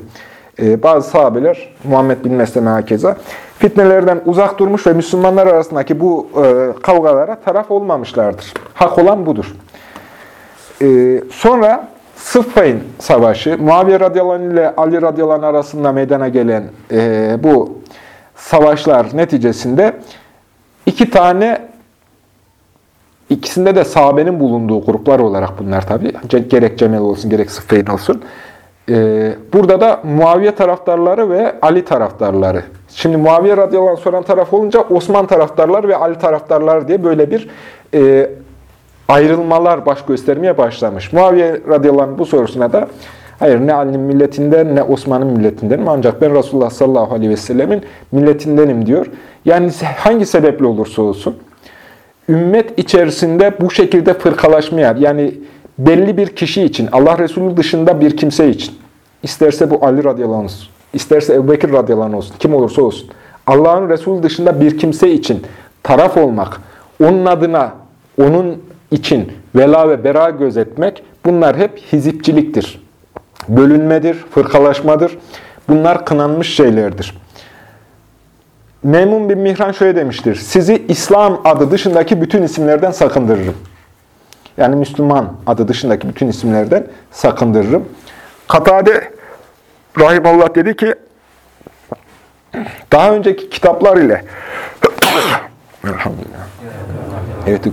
e, bazı sahabeler, Muhammed bin Mesleme hakeza, fitnelerden uzak durmuş ve Müslümanlar arasındaki bu e, kavgalara taraf olmamışlardır. Hak olan budur. E, sonra Sıffeyn Savaşı, Muaviye radıyallahu anh ile Ali radıyallahu anh arasında meydana gelen e, bu savaşlar neticesinde iki tane ikisinde de sahabenin bulunduğu gruplar olarak bunlar tabi. Gerek Cemel olsun gerek Sıffeyn olsun. Ee, burada da Muaviye taraftarları ve Ali taraftarları. Şimdi Muaviye radıyallahu anh soran taraf olunca Osman taraftarlar ve Ali taraftarlar diye böyle bir e, ayrılmalar baş göstermeye başlamış. Muaviye radıyallahu anh bu sorusuna da hayır ne Ali'nin milletinden ne Osman'ın milletindenim ancak ben Resulullah sallallahu aleyhi ve sellemin milletindenim diyor. Yani hangi sebeple olursa olsun ümmet içerisinde bu şekilde fırkalaşmaya yani belli bir kişi için, Allah Resulü dışında bir kimse için, isterse bu Ali radıyallahu anh olsun, isterse Ebu Bekir radıyallahu anh olsun, kim olursa olsun, Allah'ın Resulü dışında bir kimse için taraf olmak, onun adına, onun için vela ve bera gözetmek, bunlar hep hizipçiliktir. Bölünmedir, fırkalaşmadır. Bunlar kınanmış şeylerdir. Memun bin Mihran şöyle demiştir. Sizi İslam adı dışındaki bütün isimlerden sakındırırım. Yani Müslüman adı dışındaki bütün isimlerden sakındırırım. Katade Rahimallah dedi ki daha önceki kitaplar ile <clears throat> Elhamdülillah. Evet,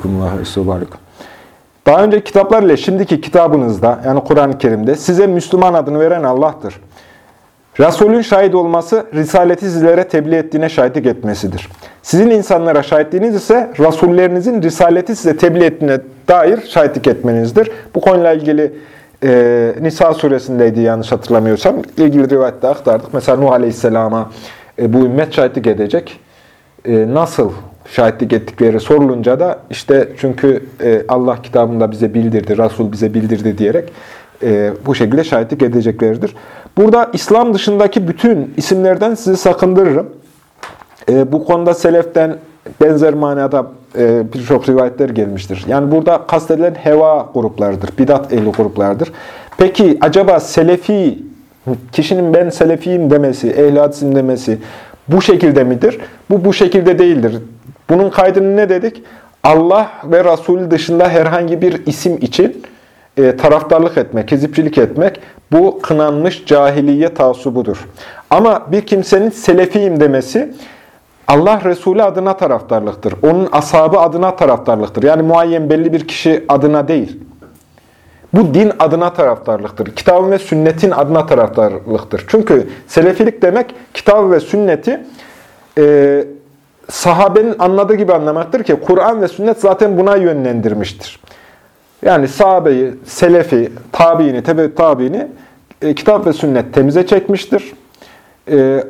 daha önceki kitaplar ile şimdiki kitabınızda yani Kur'an-ı Kerim'de size Müslüman adını veren Allah'tır. Resulün şahit olması, Risaleti sizlere tebliğ ettiğine şahitlik etmesidir. Sizin insanlara şahitliğiniz ise Rasullerinizin Risaleti size tebliğ ettiğine dair şahitlik etmenizdir. Bu konuyla ilgili e, Nisa suresindeydi yanlış hatırlamıyorsam. ilgili rivayette aktardık. Mesela Nuh Aleyhisselam'a e, bu ümmet şahitlik edecek. E, nasıl şahitlik ettikleri sorulunca da işte çünkü e, Allah kitabında bize bildirdi, Resul bize bildirdi diyerek e, bu şekilde şahitlik edeceklerdir. Burada İslam dışındaki bütün isimlerden sizi sakındırırım. E, bu konuda seleften benzer manada birçok rivayetler gelmiştir. Yani burada kastedilen heva gruplarıdır, bidat ehli gruplardır. Peki acaba selefi, kişinin ben selefiyim demesi, hadisim demesi bu şekilde midir? Bu bu şekilde değildir. Bunun kaydını ne dedik? Allah ve Resulü dışında herhangi bir isim için e, taraftarlık etmek, kezipçilik etmek bu kınanmış cahiliye tasubudur. Ama bir kimsenin selefiyim demesi Allah Resulü adına taraftarlıktır. Onun ashabı adına taraftarlıktır. Yani muayyen belli bir kişi adına değil. Bu din adına taraftarlıktır. Kitabın ve sünnetin adına taraftarlıktır. Çünkü selefilik demek kitabı ve sünneti e, sahabenin anladığı gibi anlamaktır ki Kur'an ve sünnet zaten buna yönlendirmiştir. Yani sahabeyi, selefi, tabiini, tebe tabiini e, kitap ve sünnet temize çekmiştir. E,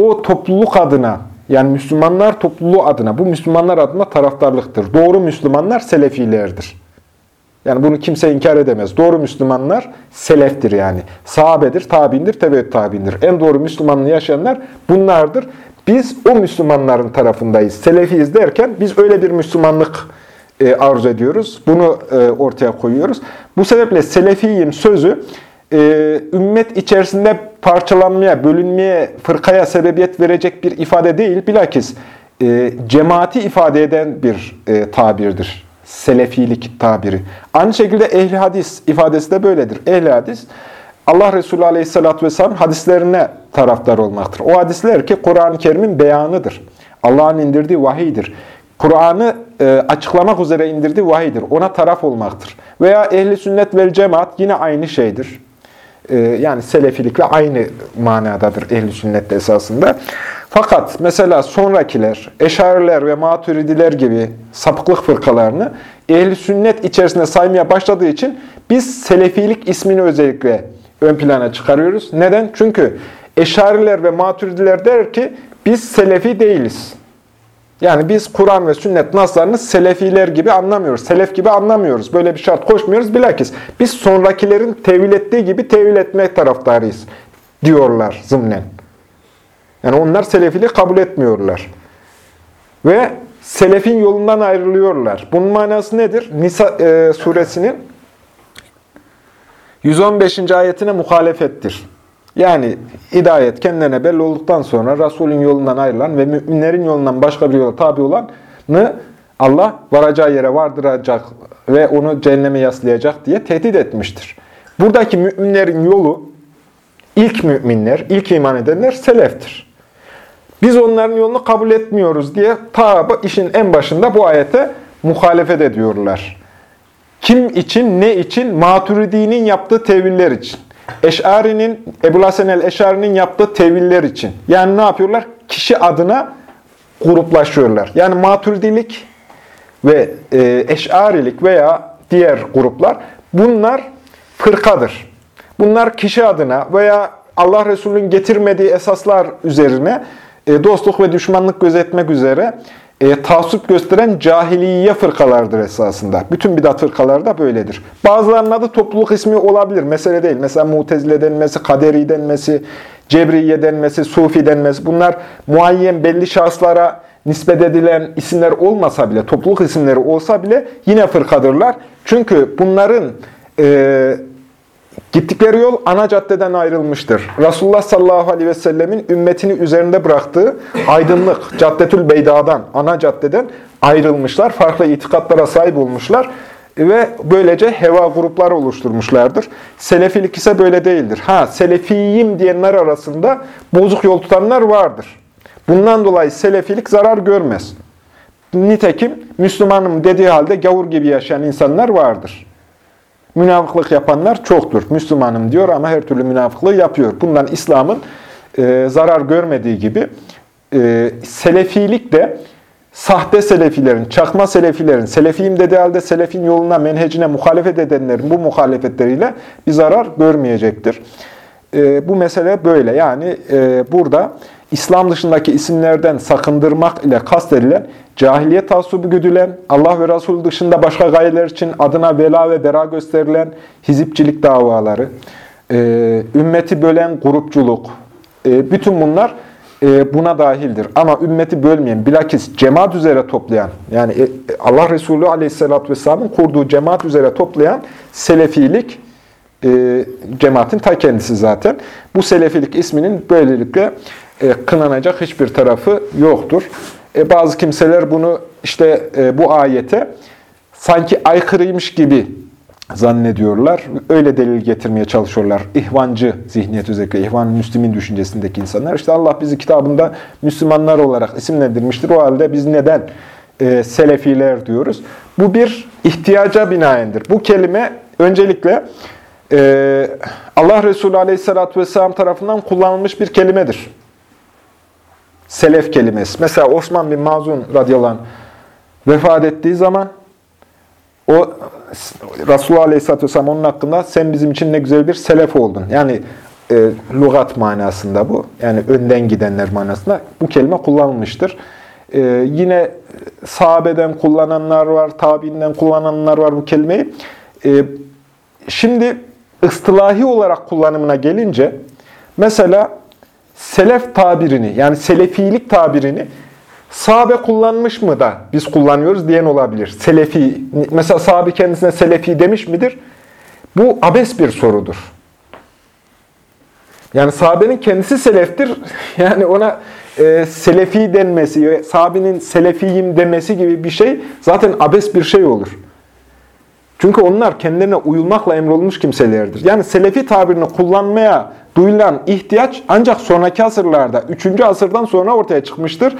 o topluluk adına, yani Müslümanlar topluluğu adına, bu Müslümanlar adına taraftarlıktır. Doğru Müslümanlar selefilerdir. Yani bunu kimse inkar edemez. Doğru Müslümanlar seleftir yani. Sahabedir, tabiindir, tebeyyüt tabiindir. En doğru Müslümanlığı yaşayanlar bunlardır. Biz o Müslümanların tarafındayız. Selefiyiz derken biz öyle bir Müslümanlık e, arzu ediyoruz. Bunu e, ortaya koyuyoruz. Bu sebeple selefiyim sözü e, ümmet içerisinde parçalanmaya, bölünmeye, fırkaya sebebiyet verecek bir ifade değil. Bilakis e, cemaati ifade eden bir e, tabirdir. Selefilik tabiri. Aynı şekilde ehli hadis ifadesi de böyledir. Ehli hadis Allah Resulü Aleyhisselatü Vesselam hadislerine taraftar olmaktır. O hadisler ki Kur'an-ı Kerim'in beyanıdır. Allah'ın indirdiği vahiydir. Kur'an'ı e, açıklamak üzere indirdiği vahiydir. Ona taraf olmaktır. Veya ehli sünnet vel cemaat yine aynı şeydir. e, yani selefilikle aynı manadadır ehl sünnette esasında. Fakat mesela sonrakiler, eşariler ve maturidiler gibi sapıklık fırkalarını ehl sünnet içerisinde saymaya başladığı için biz selefilik ismini özellikle ön plana çıkarıyoruz. Neden? Çünkü eşariler ve maturidiler der ki biz selefi değiliz. Yani biz Kur'an ve sünnet naslarını selefiler gibi anlamıyoruz. Selef gibi anlamıyoruz. Böyle bir şart koşmuyoruz. Bilakis biz sonrakilerin tevil ettiği gibi tevil etmek taraftarıyız diyorlar zımnen. Yani onlar selefili kabul etmiyorlar. Ve selefin yolundan ayrılıyorlar. Bunun manası nedir? Nisa e, suresinin 115. ayetine muhalefettir. Yani hidayet kendilerine belli olduktan sonra Resulün yolundan ayrılan ve müminlerin yolundan başka bir yola tabi olanı Allah varacağı yere vardıracak ve onu cehenneme yaslayacak diye tehdit etmiştir. Buradaki müminlerin yolu ilk müminler, ilk iman edenler seleftir. Biz onların yolunu kabul etmiyoruz diye ta işin en başında bu ayete muhalefet ediyorlar. Kim için, ne için? Maturidi'nin yaptığı teviller için. Eş'ari'nin, Ebu Hasan el-Eş'ari'nin yaptığı teviller için. Yani ne yapıyorlar? Kişi adına gruplaşıyorlar. Yani maturidilik ve e, eş'arilik veya diğer gruplar bunlar fırkadır. Bunlar kişi adına veya Allah Resulü'nün getirmediği esaslar üzerine e, dostluk ve düşmanlık gözetmek üzere e, taassup gösteren cahiliye fırkalardır esasında. Bütün bidat fırkaları da böyledir. Bazılarının adı topluluk ismi olabilir. Mesele değil. Mesela Mutezile denmesi, Kaderi denmesi, Cebriye denmesi, Sufi denmesi. Bunlar muayyen belli şahıslara nispet edilen isimler olmasa bile, topluluk isimleri olsa bile yine fırkadırlar. Çünkü bunların e, Gittikleri yol ana caddeden ayrılmıştır. Resulullah sallallahu aleyhi ve sellemin ümmetini üzerinde bıraktığı aydınlık, Caddetül Beyda'dan, ana caddeden ayrılmışlar. Farklı itikatlara sahip olmuşlar ve böylece heva grupları oluşturmuşlardır. Selefilik ise böyle değildir. Ha, selefiyim diyenler arasında bozuk yol tutanlar vardır. Bundan dolayı selefilik zarar görmez. Nitekim Müslümanım dediği halde gavur gibi yaşayan insanlar vardır. Münafıklık yapanlar çoktur. Müslümanım diyor ama her türlü münafıklığı yapıyor. Bundan İslam'ın e, zarar görmediği gibi e, selefilik de sahte selefilerin, çakma selefilerin, selefiyim dediği halde selefin yoluna, menhecine muhalefet edenlerin bu muhalefetleriyle bir zarar görmeyecektir. E, bu mesele böyle. Yani e, burada İslam dışındaki isimlerden sakındırmak ile kastedilen, cahiliye tasubu güdülen, Allah ve Resul dışında başka gayeler için adına vela ve bera gösterilen hizipçilik davaları, e, ümmeti bölen grupçuluk, e, bütün bunlar e, buna dahildir. Ama ümmeti bölmeyen, bilakis cemaat üzere toplayan, yani Allah Resulü Aleyhisselatü Vesselam'ın kurduğu cemaat üzere toplayan selefilik, cemaatin ta kendisi zaten. Bu selefilik isminin böylelikle e, kınanacak hiçbir tarafı yoktur. E, bazı kimseler bunu işte e, bu ayete sanki aykırıymış gibi zannediyorlar. Öyle delil getirmeye çalışıyorlar. İhvancı zihniyet özellikle, ihvan Müslümin düşüncesindeki insanlar. İşte Allah bizi kitabında Müslümanlar olarak isimlendirmiştir. O halde biz neden e, Selefiler diyoruz? Bu bir ihtiyaca binaendir. Bu kelime öncelikle e, Allah Resulü Aleyhisselatü Vesselam tarafından kullanılmış bir kelimedir selef kelimesi. Mesela Osman bin Mazun radıyallahu anh vefat ettiği zaman o Resulullah aleyhisselatü vesselam onun hakkında sen bizim için ne güzel bir selef oldun. Yani e, lugat manasında bu. Yani önden gidenler manasında bu kelime kullanılmıştır. E, yine sahabeden kullananlar var, tabiinden kullananlar var bu kelimeyi. E, şimdi ıstılahi olarak kullanımına gelince mesela selef tabirini yani selefilik tabirini sahabe kullanmış mı da biz kullanıyoruz diyen olabilir. Selefi, mesela sahabe kendisine selefi demiş midir? Bu abes bir sorudur. Yani sahabenin kendisi seleftir. <laughs> Yani ona e, selefi denmesi, sahabenin selefiyim demesi gibi bir şey zaten abes bir şey olur. Çünkü onlar kendilerine uyulmakla emrolunmuş kimselerdir. Yani selefi tabirini kullanmaya duyulan ihtiyaç ancak sonraki asırlarda, 3. asırdan sonra ortaya çıkmıştır.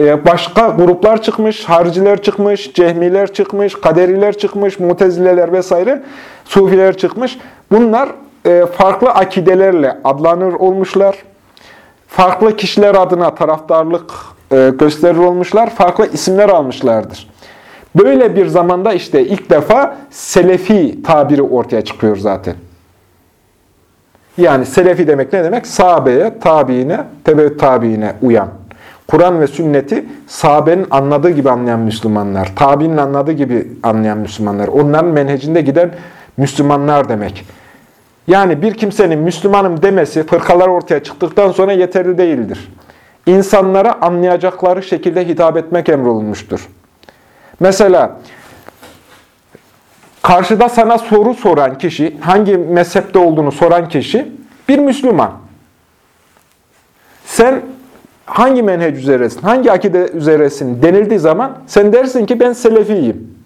Ee, başka gruplar çıkmış, hariciler çıkmış, cehmiler çıkmış, kaderiler çıkmış, mutezileler vesaire, sufiler çıkmış. Bunlar e, farklı akidelerle adlanır olmuşlar. Farklı kişiler adına taraftarlık e, gösterir olmuşlar. Farklı isimler almışlardır. Böyle bir zamanda işte ilk defa Selefi tabiri ortaya çıkıyor zaten. Yani Selefi demek ne demek? Sahabeye, tabiine, tebe tabiine uyan. Kur'an ve sünneti sahabenin anladığı gibi anlayan Müslümanlar, tabiinin anladığı gibi anlayan Müslümanlar, onların menhecinde giden Müslümanlar demek. Yani bir kimsenin Müslümanım demesi fırkalar ortaya çıktıktan sonra yeterli değildir. İnsanlara anlayacakları şekilde hitap etmek emrolunmuştur. Mesela karşıda sana soru soran kişi, hangi mezhepte olduğunu soran kişi bir Müslüman. Sen hangi menhec üzeresin, hangi akide üzeresin denildiği zaman sen dersin ki ben selefiyim.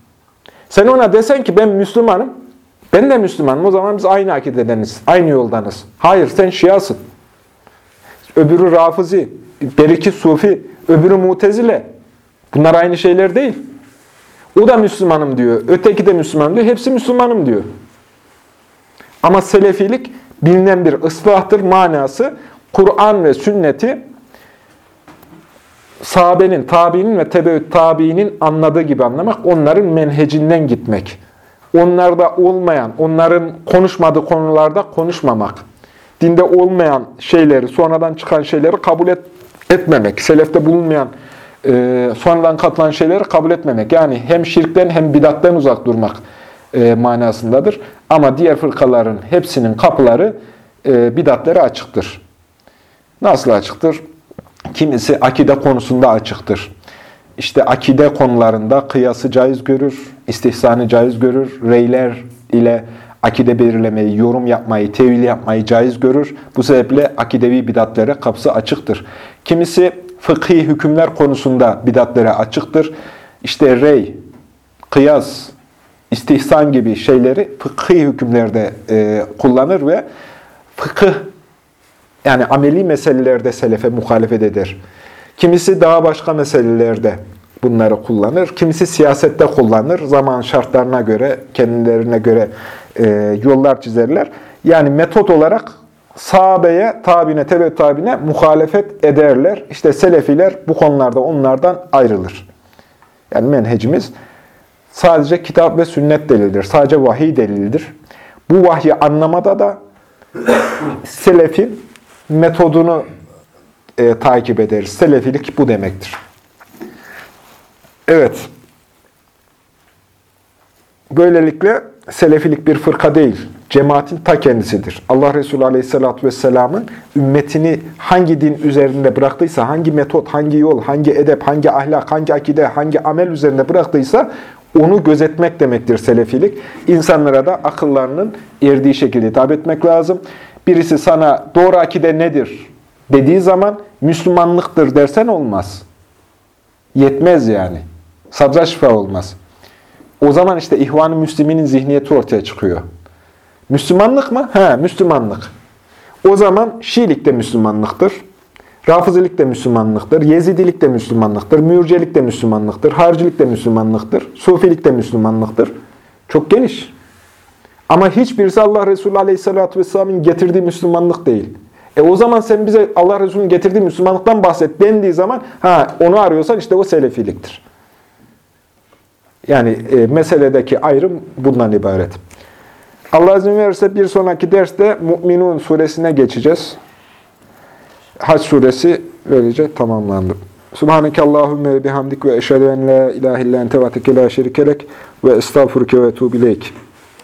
Sen ona desen ki ben Müslümanım, ben de Müslümanım. O zaman biz aynı akidedeniz, aynı yoldanız. Hayır, sen Şiasın. Öbürü Rafizi, beriki Sufi, öbürü Mutezile. Bunlar aynı şeyler değil. O da Müslümanım diyor, öteki de Müslümanım diyor, hepsi Müslümanım diyor. Ama Selefilik bilinen bir ıslahtır, manası Kur'an ve sünneti sahabenin, tabiinin ve tebeüt tabiinin anladığı gibi anlamak, onların menhecinden gitmek. Onlarda olmayan, onların konuşmadığı konularda konuşmamak. Dinde olmayan şeyleri, sonradan çıkan şeyleri kabul et, etmemek. Selefte bulunmayan, e, sonradan katılan şeyleri kabul etmemek. Yani hem şirkten hem bidattan uzak durmak e, manasındadır. Ama diğer fırkaların hepsinin kapıları e, bidatları açıktır. Nasıl açıktır? Kimisi akide konusunda açıktır. İşte akide konularında kıyası caiz görür, istihsanı caiz görür, reyler ile akide belirlemeyi, yorum yapmayı, tevil yapmayı caiz görür. Bu sebeple akidevi bidatlere kapısı açıktır. Kimisi fıkhi hükümler konusunda bidatlere açıktır. İşte rey, kıyas, istihsan gibi şeyleri fıkhi hükümlerde e, kullanır ve fıkıh yani ameli meselelerde selefe muhalefet eder. Kimisi daha başka meselelerde bunları kullanır. Kimisi siyasette kullanır. Zaman şartlarına göre, kendilerine göre e, yollar çizerler. Yani metot olarak sahabeye, tabine, tebe tabine muhalefet ederler. İşte selefiler bu konularda onlardan ayrılır. Yani menhecimiz sadece kitap ve sünnet delildir. Sadece vahiy delildir. Bu vahyi anlamada da <coughs> selefin metodunu e, takip ederiz. Selefilik bu demektir. Evet. Böylelikle selefilik bir fırka değil, cemaatin ta kendisidir. Allah Resulü Aleyhisselatü Vesselam'ın ümmetini hangi din üzerinde bıraktıysa, hangi metot, hangi yol, hangi edep, hangi ahlak, hangi akide, hangi amel üzerinde bıraktıysa onu gözetmek demektir selefilik. İnsanlara da akıllarının erdiği şekilde hitap etmek lazım. Birisi sana doğru akide nedir dediği zaman Müslümanlıktır dersen olmaz. Yetmez yani. Sabza şifa olmaz. O zaman işte ihvan-ı müsliminin zihniyeti ortaya çıkıyor. Müslümanlık mı? He, Müslümanlık. O zaman Şiilik de Müslümanlıktır. Rafizilik de Müslümanlıktır. Yezidilik de Müslümanlıktır. Mürcelik de Müslümanlıktır. Harcilik de Müslümanlıktır. Sufilik de Müslümanlıktır. Çok geniş. Ama hiçbirisi Allah Resulü Aleyhisselatü Vesselam'ın getirdiği Müslümanlık değil. E o zaman sen bize Allah Resulü'nün getirdiği Müslümanlıktan bahset dendiği zaman ha onu arıyorsan işte o selefiliktir. Yani e, meseledeki ayrım bundan ibaret. Allah izin verirse bir sonraki derste Mu'minun suresine geçeceğiz. Hac suresi böylece tamamlandı. Subhaneke Allahümme ve bihamdik ve eşhedü en la ilahe illa ente ve ve estağfurke ve tuğbileyk.